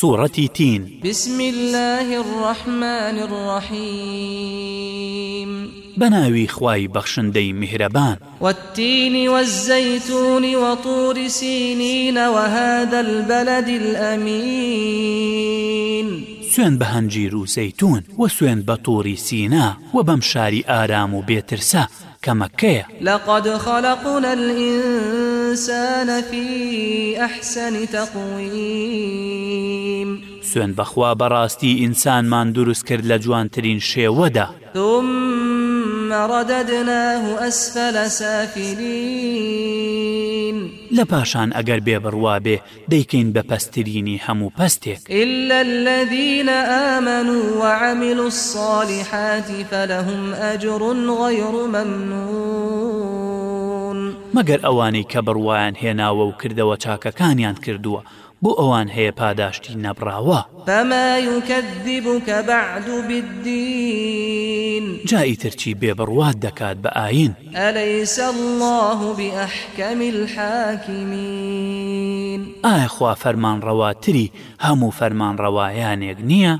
سورة تين بسم الله الرحمن الرحيم بناوي خواي بخشندي مهربان والتين والزيتون وطور سينين وهذا البلد الأمين سوێن بە هەنجیر و زەتون و سوێن بە تۆری سینا و بەم شاری ئارام و بێترسا کە مەکەیە لەقد خەلقون الإنسان في أحسن تقويم سوێن بەخوا بەڕاستی ئینسانمان دروست کرد لە جوانترین شێوەدا ڕدەدناه ئەسفە لە سافیرین لە پاشان ئەگەر بێ بڕوا بێ دەیکەین بە پەسترینی هەموو پستێک إلا الذين آمنوا وعملوا الصالحات فلهم أجر غير ممنون مەگەر ئەوانەی کە بڕوایان هێناوە و کردەوە چاکەکانیان کردووە بۆ ئەوان هەیە پاداشتی نەبراوە بەماکەدیبووکە بەعد و بدین جایی ترچی بێبڕوات دەکات بە ئاین ئەلەیسە الله بەحکەمی الحاکیمین ئاخوا فەرمانڕەواتری هەموو فەرمانڕەوایانێک نییە؟